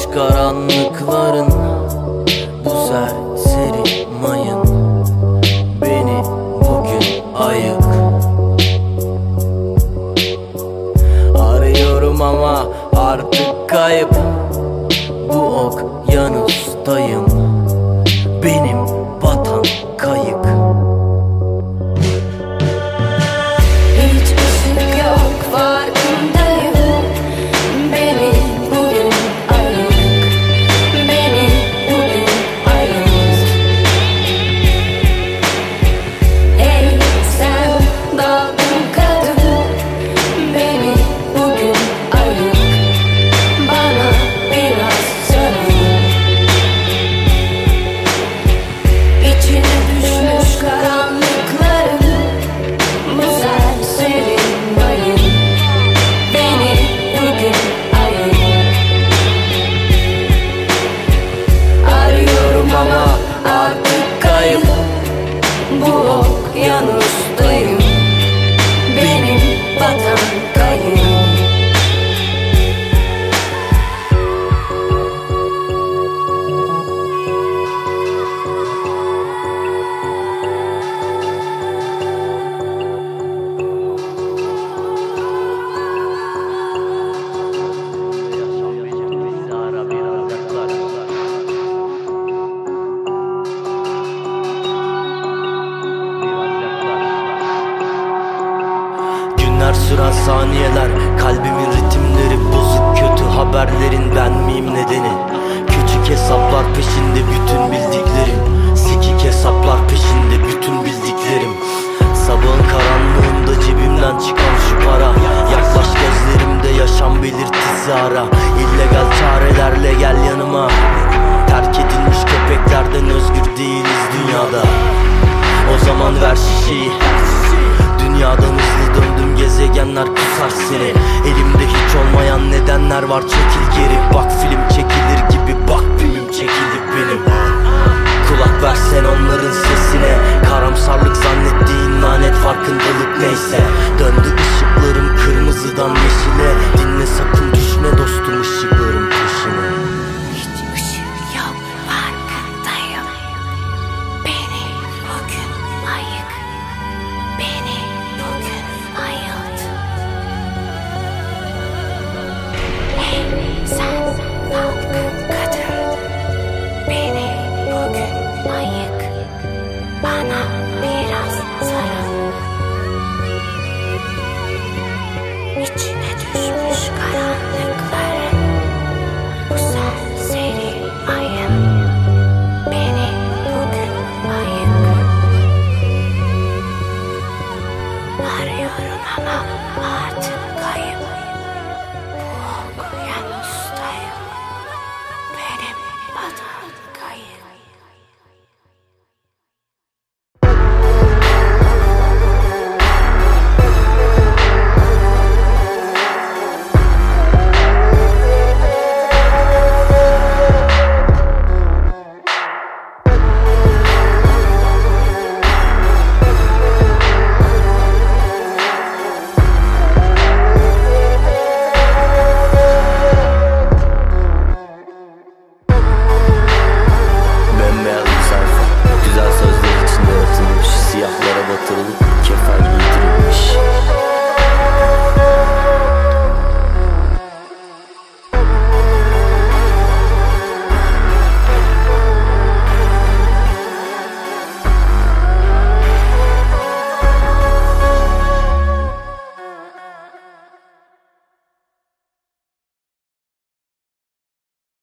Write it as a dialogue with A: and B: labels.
A: Boş karanlıkların Bu serseri mayın. Beni bugün ayık. Arıyorum ama artık kayıp. Bu okyanustayım. Benim
B: süren saniyeler Kalbimin ritimleri bozuk kötü haberlerin ben miyim nedeni? Küçük hesaplar peşinde bütün bildiklerim. Sikik hesaplar peşinde bütün bildiklerim. Sabahın karanlığında cebimden çıkan şu para. Yaklaş gözlerimde yaşam belirtisi ara gezegenler kusar seni. Elimde hiç olmayan nedenler var. Çekil geri. Bak film çekilir gibi. Bak film çekildik benim. Kulak versen onların